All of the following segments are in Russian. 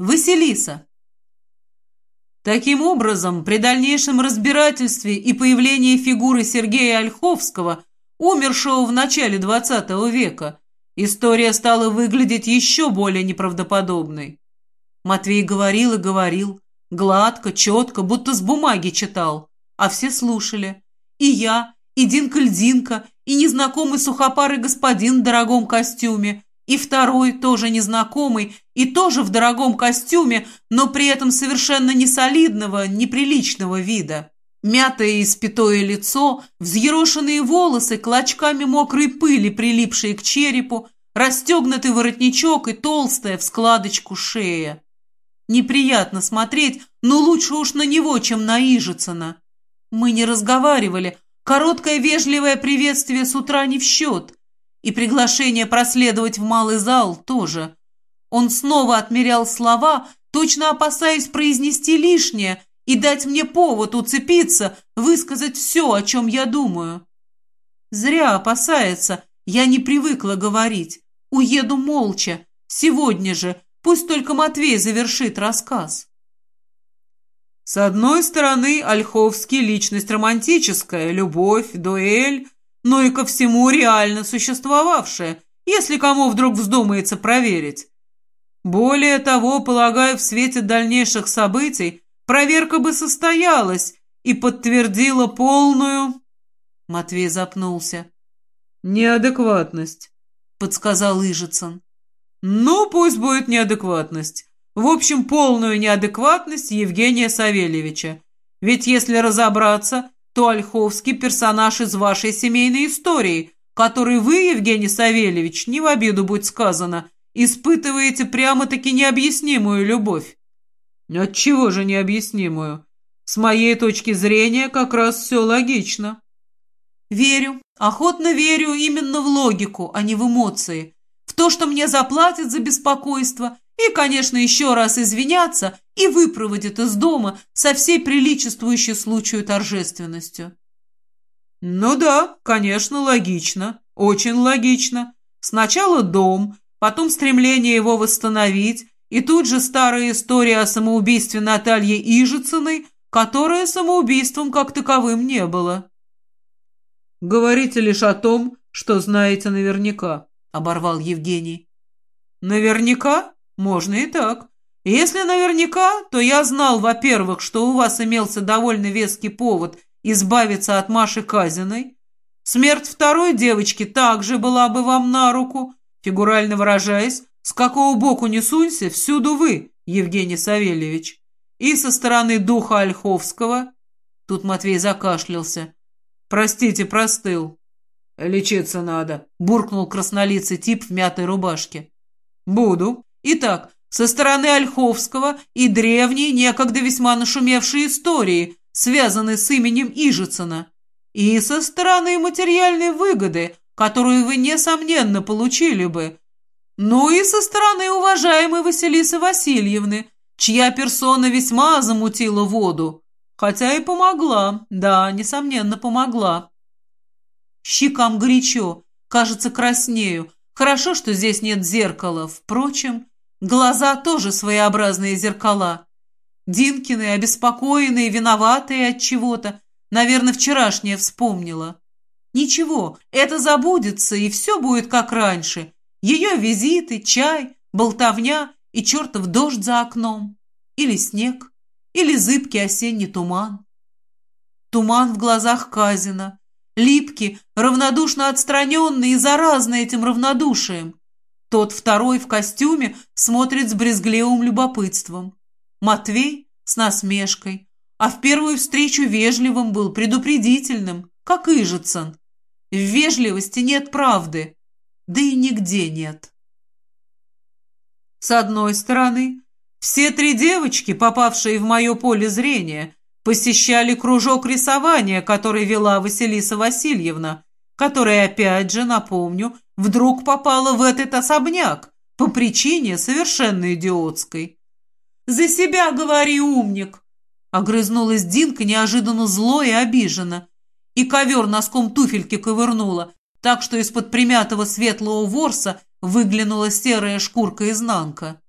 Василиса. Таким образом, при дальнейшем разбирательстве и появлении фигуры Сергея Ольховского, умершего в начале XX века, история стала выглядеть еще более неправдоподобной. Матвей говорил и говорил, гладко, четко, будто с бумаги читал, а все слушали. И я, и Динка-льдинка, и незнакомый сухопарый господин в дорогом костюме, и второй, тоже незнакомый, и тоже в дорогом костюме, но при этом совершенно несолидного, неприличного вида. Мятое и спитое лицо, взъерошенные волосы, клочками мокрой пыли, прилипшие к черепу, расстегнутый воротничок и толстая в складочку шея. Неприятно смотреть, но лучше уж на него, чем на Ижицына. Мы не разговаривали, короткое вежливое приветствие с утра не в счет – и приглашение проследовать в малый зал тоже. Он снова отмерял слова, точно опасаясь произнести лишнее и дать мне повод уцепиться, высказать все, о чем я думаю. Зря опасается, я не привыкла говорить. Уеду молча, сегодня же, пусть только Матвей завершит рассказ. С одной стороны, Ольховский – личность романтическая, любовь, дуэль – но и ко всему реально существовавшее, если кому вдруг вздумается проверить. Более того, полагаю, в свете дальнейших событий проверка бы состоялась и подтвердила полную... Матвей запнулся. «Неадекватность», — подсказал Ижицын. «Ну, пусть будет неадекватность. В общем, полную неадекватность Евгения Савельевича. Ведь если разобраться, то Ольховский персонаж из вашей семейной истории, который вы, Евгений Савельевич, не в обиду будь сказано, испытываете прямо-таки необъяснимую любовь. Отчего же необъяснимую? С моей точки зрения как раз все логично. Верю, охотно верю именно в логику, а не в эмоции. В то, что мне заплатят за беспокойство и, конечно, еще раз извиняться и выпроводит из дома со всей приличествующей случаю торжественностью. Ну да, конечно, логично, очень логично. Сначала дом, потом стремление его восстановить, и тут же старая история о самоубийстве Натальи Ижицыной, которая самоубийством как таковым не было. «Говорите лишь о том, что знаете наверняка», — оборвал Евгений. «Наверняка? Можно и так. Если наверняка, то я знал, во-первых, что у вас имелся довольно веский повод избавиться от Маши Казиной. Смерть второй девочки также была бы вам на руку. Фигурально выражаясь, с какого боку не сунься, всюду вы, Евгений Савельевич. И со стороны духа Ольховского... Тут Матвей закашлялся. Простите, простыл. Лечиться надо, буркнул краснолицый тип в мятой рубашке. Буду. Итак, со стороны Ольховского и древней, некогда весьма нашумевшей истории, связанной с именем Ижицына, и со стороны материальной выгоды, которую вы, несомненно, получили бы, ну и со стороны уважаемой Василисы Васильевны, чья персона весьма замутила воду, хотя и помогла, да, несомненно, помогла. Щекам горячо, кажется, краснею. Хорошо, что здесь нет зеркала. Впрочем, Глаза тоже своеобразные зеркала. Динкины, обеспокоенные, виноватые от чего-то. Наверное, вчерашнее вспомнила. Ничего, это забудется, и все будет как раньше. Ее визиты, чай, болтовня и чертов дождь за окном. Или снег, или зыбкий осенний туман. Туман в глазах Казина. Липкий, равнодушно отстраненный и заразный этим равнодушием. Тот второй в костюме смотрит с брезгливым любопытством. Матвей с насмешкой, а в первую встречу вежливым был, предупредительным, как Ижицын. В вежливости нет правды, да и нигде нет. С одной стороны, все три девочки, попавшие в мое поле зрения, посещали кружок рисования, который вела Василиса Васильевна, которая, опять же, напомню, вдруг попала в этот особняк по причине совершенно идиотской. «За себя говори, умник!» Огрызнулась Динка неожиданно зло и обиженно. И ковер носком туфельки ковырнула, так что из-под примятого светлого ворса выглянула серая шкурка-изнанка.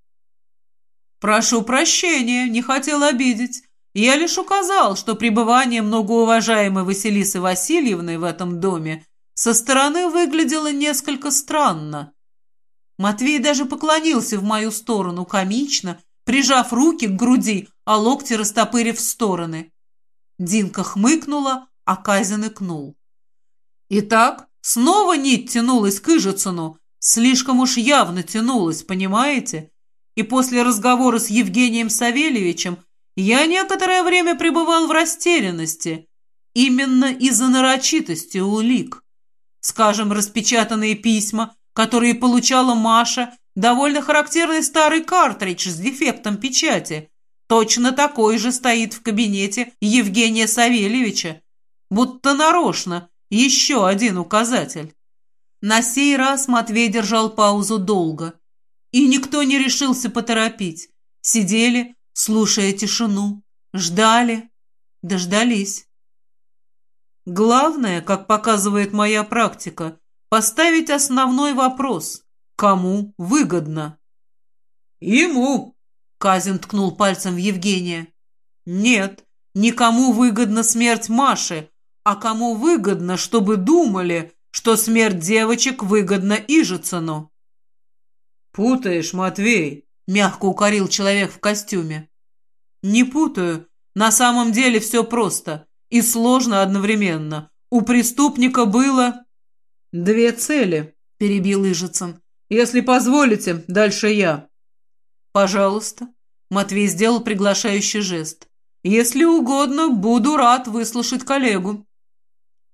«Прошу прощения, не хотел обидеть. Я лишь указал, что пребывание многоуважаемой Василисы Васильевны в этом доме со стороны выглядело несколько странно. Матвей даже поклонился в мою сторону комично, прижав руки к груди, а локти растопырив в стороны. Динка хмыкнула, а Казин икнул. Итак, снова нить тянулась к Ижицыну, слишком уж явно тянулась, понимаете? И после разговора с Евгением Савельевичем я некоторое время пребывал в растерянности, именно из-за нарочитости улик. Скажем, распечатанные письма, которые получала Маша, довольно характерный старый картридж с дефектом печати. Точно такой же стоит в кабинете Евгения Савельевича. Будто нарочно, еще один указатель. На сей раз Матвей держал паузу долго. И никто не решился поторопить. Сидели, слушая тишину, ждали, дождались. Главное, как показывает моя практика, поставить основной вопрос – кому выгодно? «Ему!» – Казин ткнул пальцем в Евгения. «Нет, никому выгодна смерть Маши, а кому выгодно, чтобы думали, что смерть девочек выгодна Ижицыну». «Путаешь, Матвей», – мягко укорил человек в костюме. «Не путаю. На самом деле все просто и сложно одновременно. У преступника было...» «Две цели», – перебил Ижицын. «Если позволите, дальше я». «Пожалуйста». Матвей сделал приглашающий жест. «Если угодно, буду рад выслушать коллегу».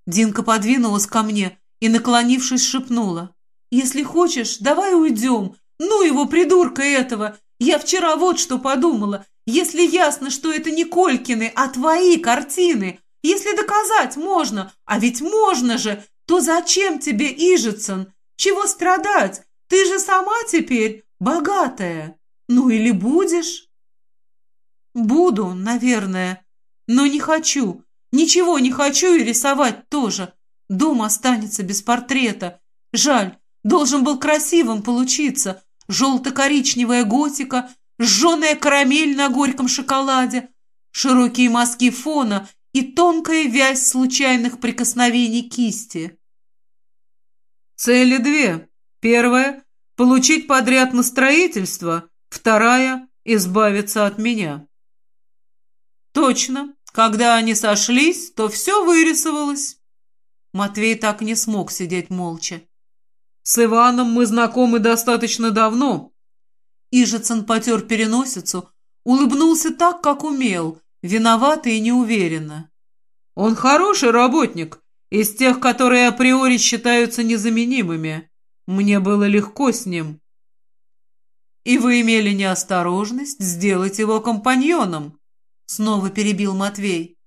Динка подвинулась ко мне и, наклонившись, шепнула. «Если хочешь, давай уйдем. Ну его, придурка этого! Я вчера вот что подумала. Если ясно, что это не Колькины, а твои картины, если доказать можно, а ведь можно же, то зачем тебе Ижицын? Чего страдать? Ты же сама теперь богатая. Ну или будешь? Буду, наверное, но не хочу. Ничего не хочу и рисовать тоже. Дом останется без портрета. Жаль, должен был красивым получиться. Желто-коричневая готика, жженая карамель на горьком шоколаде, широкие мазки фона и тонкая вязь случайных прикосновений кисти. Цели две. Первая – получить подряд на строительство. Вторая – избавиться от меня. Точно. Когда они сошлись, то все вырисовалось. Матвей так не смог сидеть молча. С Иваном мы знакомы достаточно давно. Ижицын потер переносицу, улыбнулся так, как умел, виновато и неуверенно. Он хороший работник, из тех, которые априори считаются незаменимыми. Мне было легко с ним. И вы имели неосторожность сделать его компаньоном, снова перебил Матвей.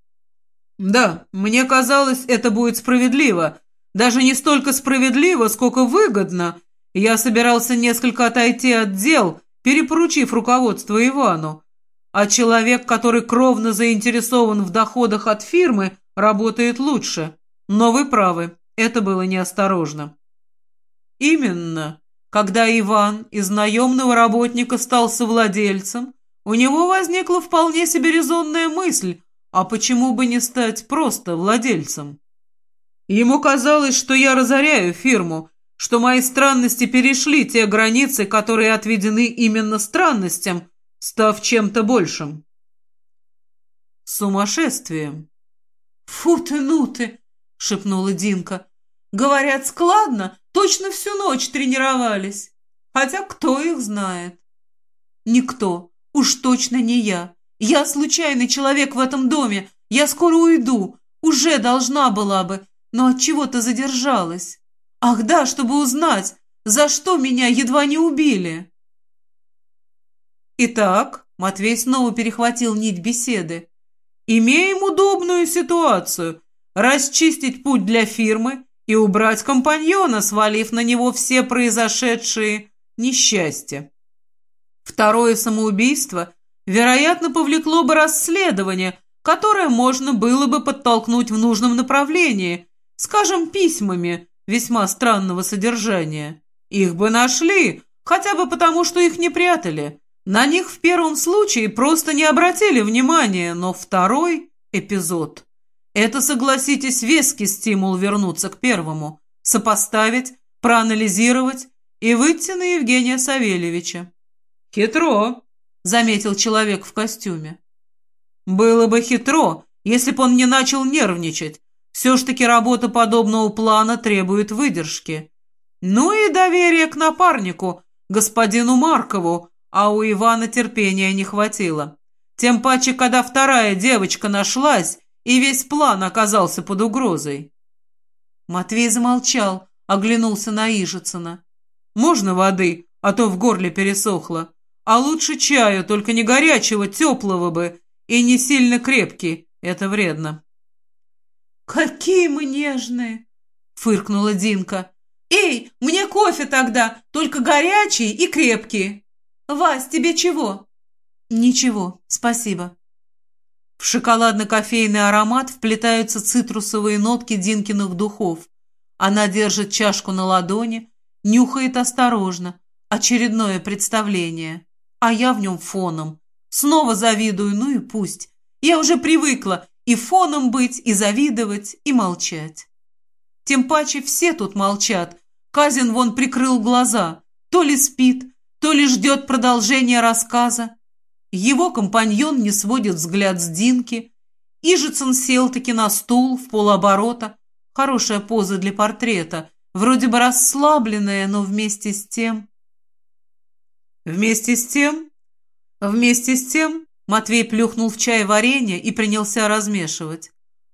Да, мне казалось, это будет справедливо. Даже не столько справедливо, сколько выгодно. Я собирался несколько отойти от дел, перепоручив руководство Ивану. А человек, который кровно заинтересован в доходах от фирмы, работает лучше. Но вы правы, это было неосторожно. Именно. Когда Иван из наемного работника стал совладельцем, у него возникла вполне себе резонная мысль, а почему бы не стать просто владельцем? Ему казалось, что я разоряю фирму, что мои странности перешли те границы, которые отведены именно странностям, став чем-то большим. Сумасшествием. «Фу ты, ну ты!» — шепнула Динка. «Говорят, складно, точно всю ночь тренировались. Хотя кто их знает?» «Никто. Уж точно не я. Я случайный человек в этом доме. Я скоро уйду. Уже должна была бы, но от чего то задержалась. Ах да, чтобы узнать, за что меня едва не убили». «Итак», — Матвей снова перехватил нить беседы, «имеем удобную ситуацию расчистить путь для фирмы и убрать компаньона, свалив на него все произошедшие несчастья. Второе самоубийство, вероятно, повлекло бы расследование, которое можно было бы подтолкнуть в нужном направлении, скажем, письмами весьма странного содержания. Их бы нашли, хотя бы потому, что их не прятали. На них в первом случае просто не обратили внимания, но второй эпизод – это, согласитесь, веский стимул вернуться к первому, сопоставить, проанализировать и выйти на Евгения Савельевича. «Хитро», – заметил человек в костюме. «Было бы хитро, если бы он не начал нервничать. Все ж таки работа подобного плана требует выдержки. Ну и доверие к напарнику, господину Маркову, а у Ивана терпения не хватило. Тем паче, когда вторая девочка нашлась, и весь план оказался под угрозой. Матвей замолчал, оглянулся на Ижицына. «Можно воды, а то в горле пересохло. А лучше чаю, только не горячего, теплого бы, и не сильно крепкий, это вредно». «Какие мы нежные!» — фыркнула Динка. «Эй, мне кофе тогда, только горячий и крепкий!» «Вась, тебе чего?» «Ничего, спасибо». В шоколадно-кофейный аромат вплетаются цитрусовые нотки Динкиных духов. Она держит чашку на ладони, нюхает осторожно. Очередное представление. А я в нем фоном. Снова завидую, ну и пусть. Я уже привыкла и фоном быть, и завидовать, и молчать. Тем паче все тут молчат. Казин вон прикрыл глаза. То ли спит, то ли ждет продолжения рассказа. Его компаньон не сводит взгляд с Динки. Ижицын сел-таки на стул в полоборота. Хорошая поза для портрета. Вроде бы расслабленная, но вместе с тем... Вместе с тем... Вместе с тем Матвей плюхнул в чай варенье и принялся размешивать.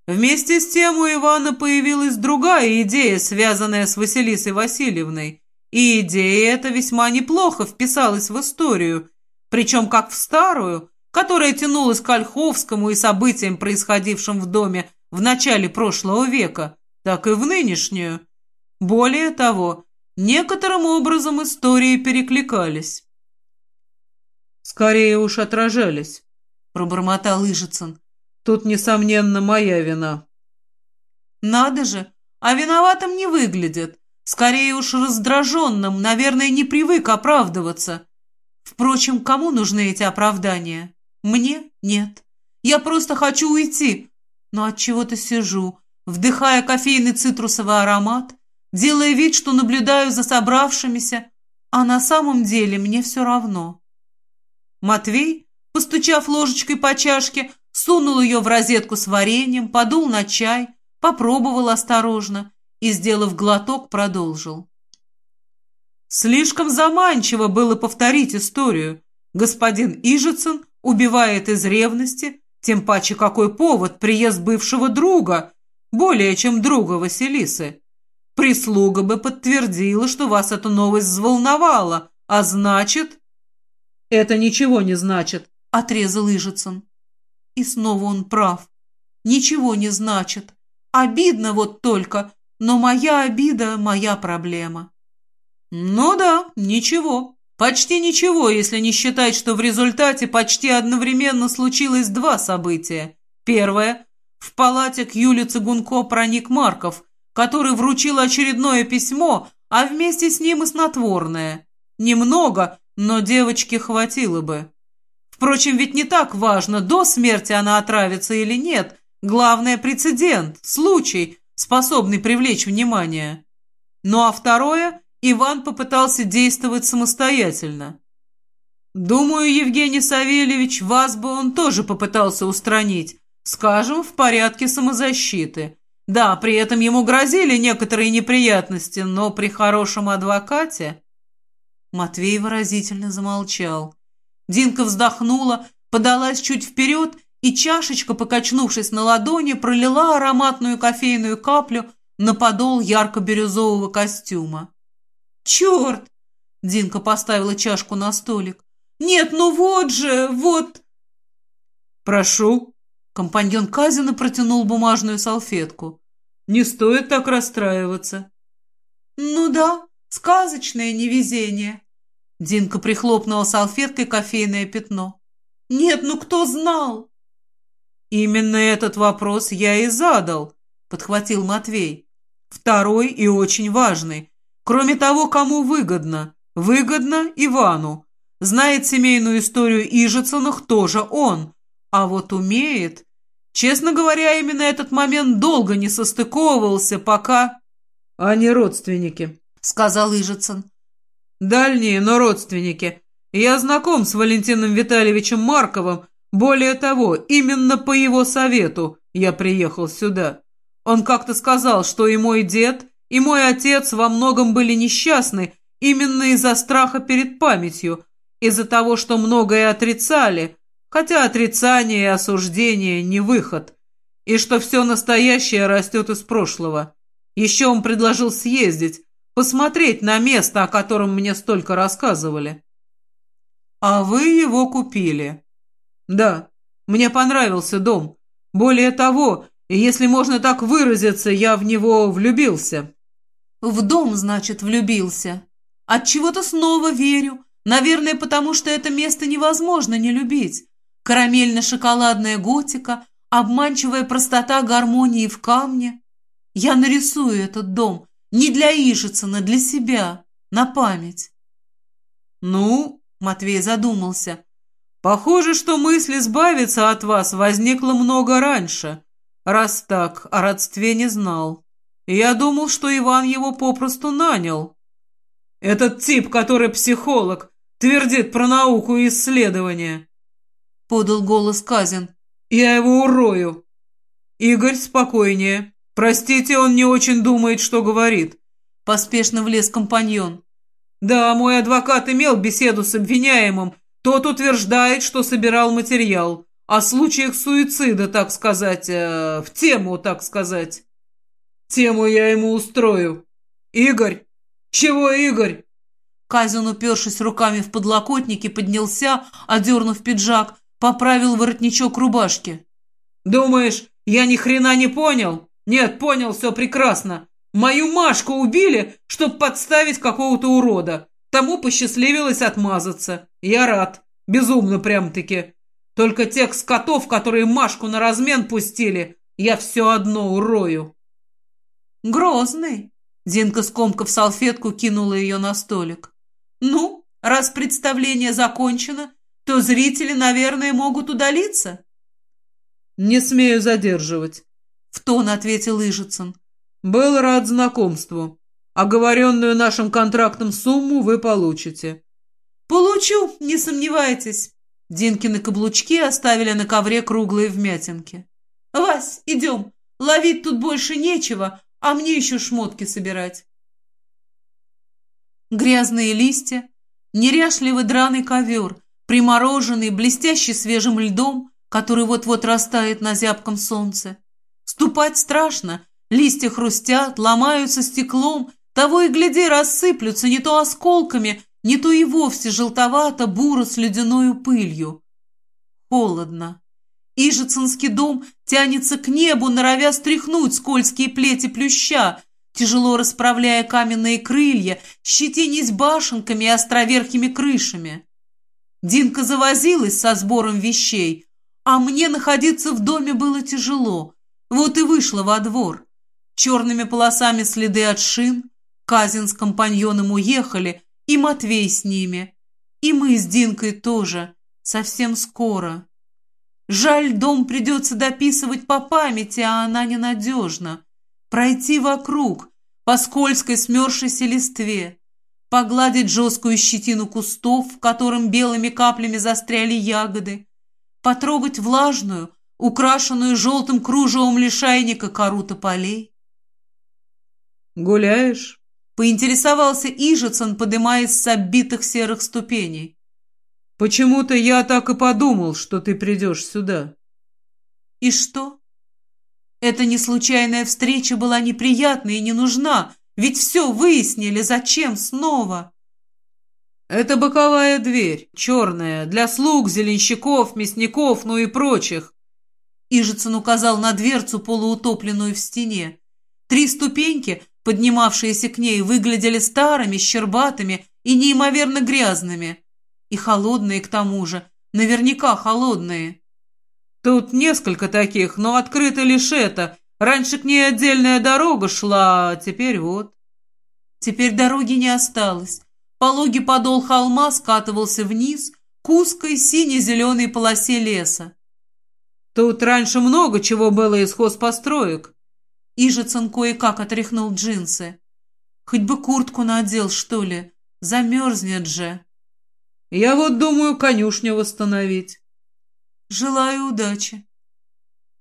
Вместе с тем у Ивана появилась другая идея, связанная с Василисой Васильевной. И идея эта весьма неплохо вписалась в историю, причем как в старую, которая тянулась к Ольховскому и событиям, происходившим в доме в начале прошлого века, так и в нынешнюю. Более того, некоторым образом истории перекликались. «Скорее уж отражались», — пробормотал Ижицын. «Тут, несомненно, моя вина». «Надо же, а виноватым не выглядит. Скорее уж раздраженным, наверное, не привык оправдываться. Впрочем, кому нужны эти оправдания? Мне нет. Я просто хочу уйти. Но от чего-то сижу, вдыхая кофейный цитрусовый аромат, делая вид, что наблюдаю за собравшимися, а на самом деле мне все равно. Матвей, постучав ложечкой по чашке, сунул ее в розетку с вареньем, подул на чай, попробовал осторожно и, сделав глоток, продолжил. Слишком заманчиво было повторить историю. Господин Ижицын убивает из ревности, тем паче какой повод приезд бывшего друга, более чем друга Василисы. Прислуга бы подтвердила, что вас эта новость взволновала, а значит... «Это ничего не значит», — отрезал Ижицын. И снова он прав. Ничего не значит. Обидно вот только, но моя обида – моя проблема. Ну да, ничего. Почти ничего, если не считать, что в результате почти одновременно случилось два события. Первое. В палате к Юле Цыгунко проник Марков, который вручил очередное письмо, а вместе с ним и снотворное. Немного, но девочке хватило бы. Впрочем, ведь не так важно, до смерти она отравится или нет. Главное – прецедент, случай – способный привлечь внимание. Ну а второе, Иван попытался действовать самостоятельно. Думаю, Евгений Савельевич, вас бы он тоже попытался устранить, скажем, в порядке самозащиты. Да, при этом ему грозили некоторые неприятности, но при хорошем адвокате... Матвей выразительно замолчал. Динка вздохнула, подалась чуть вперед и чашечка, покачнувшись на ладони, пролила ароматную кофейную каплю на подол ярко-бирюзового костюма. «Черт!» — Динка поставила чашку на столик. «Нет, ну вот же, вот...» «Прошу». Компаньон Казина протянул бумажную салфетку. «Не стоит так расстраиваться». «Ну да, сказочное невезение». Динка прихлопнула салфеткой кофейное пятно. «Нет, ну кто знал?» «Именно этот вопрос я и задал», — подхватил Матвей. «Второй и очень важный. Кроме того, кому выгодно. Выгодно Ивану. Знает семейную историю Ижицыных тоже он. А вот умеет... Честно говоря, именно этот момент долго не состыковывался, пока... «Они родственники», — сказал Ижицын. «Дальние, но родственники. Я знаком с Валентином Витальевичем Марковым. Более того, именно по его совету я приехал сюда. Он как-то сказал, что и мой дед, и мой отец во многом были несчастны именно из-за страха перед памятью, из-за того, что многое отрицали, хотя отрицание и осуждение не выход, и что все настоящее растет из прошлого. Еще он предложил съездить, посмотреть на место, о котором мне столько рассказывали. А вы его купили. Да, мне понравился дом. Более того, если можно так выразиться, я в него влюбился. В дом, значит, влюбился. От чего-то снова верю. Наверное, потому что это место невозможно не любить. Карамельно-шоколадная готика, обманчивая простота гармонии в камне. Я нарисую этот дом не для Ижицына, для себя, на память. Ну, Матвей задумался. Похоже, что мысль избавиться от вас возникла много раньше. Раз так, о родстве не знал. Я думал, что Иван его попросту нанял. Этот тип, который психолог, твердит про науку и исследования. Подал голос Казин. Я его урою. Игорь, спокойнее. Простите, он не очень думает, что говорит. Поспешно влез компаньон. Да, мой адвокат имел беседу с обвиняемым. Тот утверждает, что собирал материал. О случаях суицида, так сказать, э, в тему, так сказать. Тему я ему устрою. Игорь! Чего, Игорь? Казин, упершись руками в подлокотники, поднялся, одернув пиджак, поправил воротничок рубашки. «Думаешь, я ни хрена не понял? Нет, понял все прекрасно. Мою Машку убили, чтобы подставить какого-то урода. Тому посчастливилось отмазаться. Я рад. Безумно прям-таки. Только тех скотов, которые Машку на размен пустили, я все одно урою. «Грозный!» Зинка, скомкав салфетку, кинула ее на столик. «Ну, раз представление закончено, то зрители, наверное, могут удалиться?» «Не смею задерживать», — в тон ответил Ижицын. «Был рад знакомству. Оговоренную нашим контрактом сумму вы получите». «Получу, не сомневайтесь». Динкины каблучки оставили на ковре круглые вмятинки. «Вась, идем. Ловить тут больше нечего, а мне еще шмотки собирать. Грязные листья, неряшливый драный ковер, примороженный, блестящий свежим льдом, который вот-вот растает на зябком солнце. Ступать страшно, листья хрустят, ломаются стеклом, того и гляди рассыплются не то осколками, не то и вовсе желтовато-буро с ледяною пылью. Холодно. Ижицинский дом тянется к небу, норовя стряхнуть скользкие плети плюща, тяжело расправляя каменные крылья, щетинясь башенками и островерхими крышами. Динка завозилась со сбором вещей, а мне находиться в доме было тяжело. Вот и вышла во двор. Черными полосами следы от шин, Казин с компаньоном уехали, и Матвей с ними. И мы с Динкой тоже, совсем скоро. Жаль, дом придется дописывать по памяти, а она ненадежна. Пройти вокруг, по скользкой смерзшейся листве, погладить жесткую щетину кустов, в котором белыми каплями застряли ягоды, потрогать влажную, украшенную желтым кружевом лишайника кору тополей. «Гуляешь?» — поинтересовался Ижицын, подымаясь с оббитых серых ступеней. Почему-то я так и подумал, что ты придешь сюда. И что? Эта неслучайная встреча была неприятна и не нужна, ведь все выяснили, зачем снова? Это боковая дверь, черная, для слуг, зеленщиков, мясников, ну и прочих. Ижицын указал на дверцу, полуутопленную в стене. Три ступеньки, поднимавшиеся к ней, выглядели старыми, щербатыми и неимоверно грязными. И холодные к тому же. Наверняка холодные. Тут несколько таких, но открыто лишь это. Раньше к ней отдельная дорога шла, а теперь вот. Теперь дороги не осталось. Пологий подол холма скатывался вниз к узкой сине-зеленой полосе леса. Тут раньше много чего было из хозпостроек. Ижицын кое-как отряхнул джинсы. Хоть бы куртку надел, что ли, замерзнет же. Я вот думаю конюшню восстановить. Желаю удачи.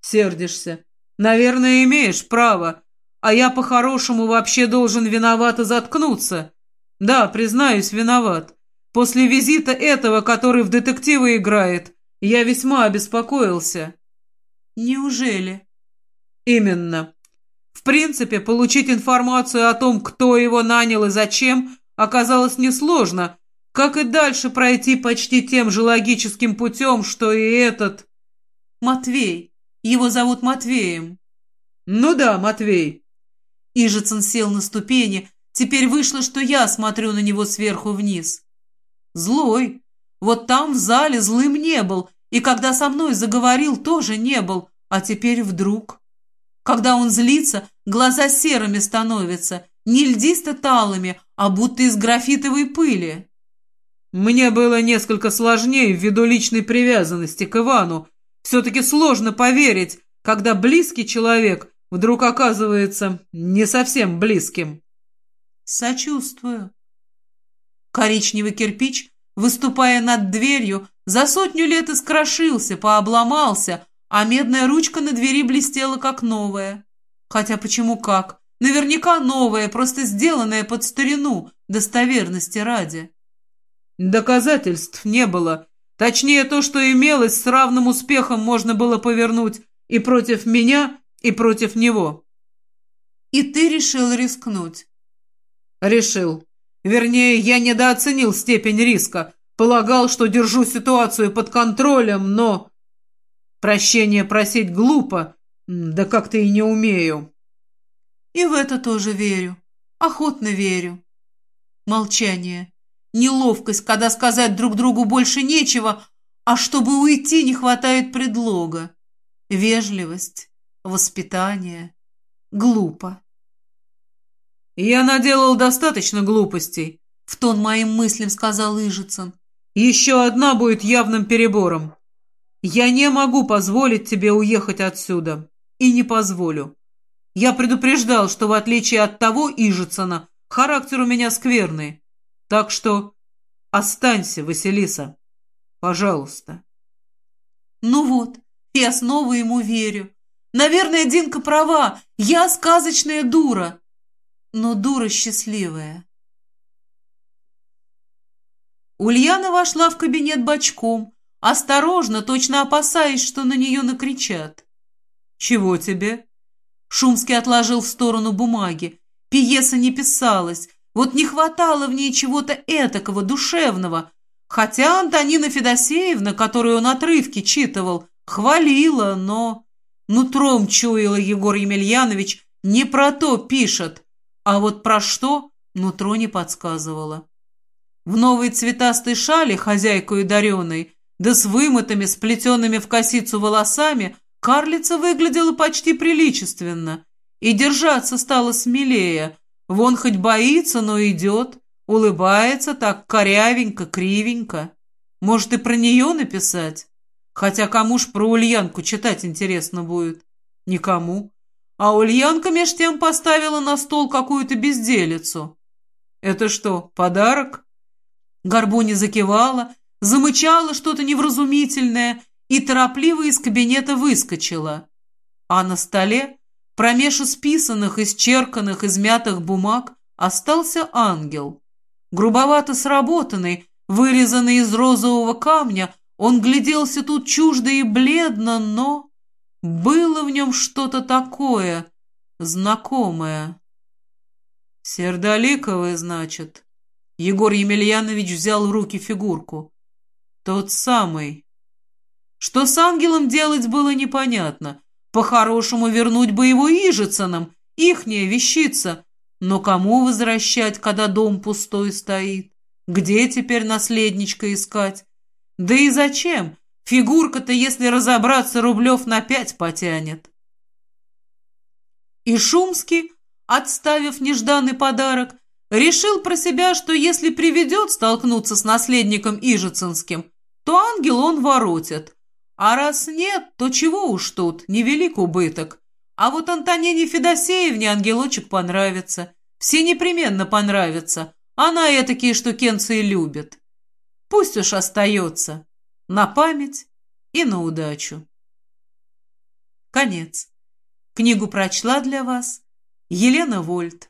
Сердишься. Наверное, имеешь право. А я по-хорошему вообще должен виновато заткнуться. Да, признаюсь, виноват. После визита этого, который в детективы играет, я весьма обеспокоился. Неужели? Именно. В принципе, получить информацию о том, кто его нанял и зачем, оказалось несложно, как и дальше пройти почти тем же логическим путем, что и этот... Матвей. Его зовут Матвеем. Ну да, Матвей. Ижицын сел на ступени. Теперь вышло, что я смотрю на него сверху вниз. Злой. Вот там в зале злым не был, и когда со мной заговорил, тоже не был, а теперь вдруг... Когда он злится, глаза серыми становятся, не льдисто-талыми, а будто из графитовой пыли. Мне было несколько сложнее ввиду личной привязанности к Ивану. Все-таки сложно поверить, когда близкий человек вдруг оказывается не совсем близким. Сочувствую. Коричневый кирпич, выступая над дверью, за сотню лет искрошился, пообломался, а медная ручка на двери блестела как новая. Хотя почему как? Наверняка новая, просто сделанная под старину, достоверности ради. Доказательств не было. Точнее, то, что имелось, с равным успехом можно было повернуть и против меня, и против него. И ты решил рискнуть? Решил. Вернее, я недооценил степень риска. Полагал, что держу ситуацию под контролем, но... Прощения просить глупо, да как-то и не умею. И в это тоже верю. Охотно верю. Молчание. Неловкость, когда сказать друг другу больше нечего, а чтобы уйти, не хватает предлога. Вежливость, воспитание. Глупо. «Я наделал достаточно глупостей», — в тон моим мыслям сказал Ижицын. «Еще одна будет явным перебором. Я не могу позволить тебе уехать отсюда. И не позволю. Я предупреждал, что в отличие от того Ижицына, характер у меня скверный. Так что останься, Василиса. Пожалуйста. Ну вот, я снова ему верю. Наверное, Динка права. Я сказочная дура. Но дура счастливая. Ульяна вошла в кабинет бочком, осторожно, точно опасаясь, что на нее накричат. «Чего тебе?» Шумский отложил в сторону бумаги. Пьеса не писалась, вот не хватало в ней чего-то этакого, душевного. Хотя Антонина Федосеевна, которую он отрывки читывал, хвалила, но... Нутром чуяла Егор Емельянович, не про то пишет. А вот про что, нутро не подсказывала. В новой цветастой шале, хозяйкою дареной, да с вымытыми, сплетенными в косицу волосами, карлица выглядела почти приличественно. И держаться стала смелее, Вон хоть боится, но идет, улыбается так корявенько, кривенько. Может, и про нее написать? Хотя кому ж про Ульянку читать интересно будет? Никому. А Ульянка меж тем поставила на стол какую-то безделицу. Это что, подарок? Горбуни закивала, замычала что-то невразумительное и торопливо из кабинета выскочила. А на столе Промеж исписанных, исчерканных, измятых бумаг остался ангел. Грубовато сработанный, вырезанный из розового камня, он гляделся тут чуждо и бледно, но было в нем что-то такое, знакомое. «Сердоликовый, значит?» Егор Емельянович взял в руки фигурку. «Тот самый». Что с ангелом делать было непонятно. По-хорошему вернуть бы его Ижицыным, ихняя вещица. Но кому возвращать, когда дом пустой стоит? Где теперь наследничка искать? Да и зачем? Фигурка-то, если разобраться, рублев на пять потянет. И Шумский, отставив нежданный подарок, Решил про себя, что если приведет столкнуться с наследником Ижицинским, то ангел он воротит. А раз нет, то чего уж тут, невелик убыток. А вот Антонине Федосеевне ангелочек понравится. Все непременно понравится. Она и такие штукенции любит. Пусть уж остается. На память и на удачу. Конец. Книгу прочла для вас Елена Вольт.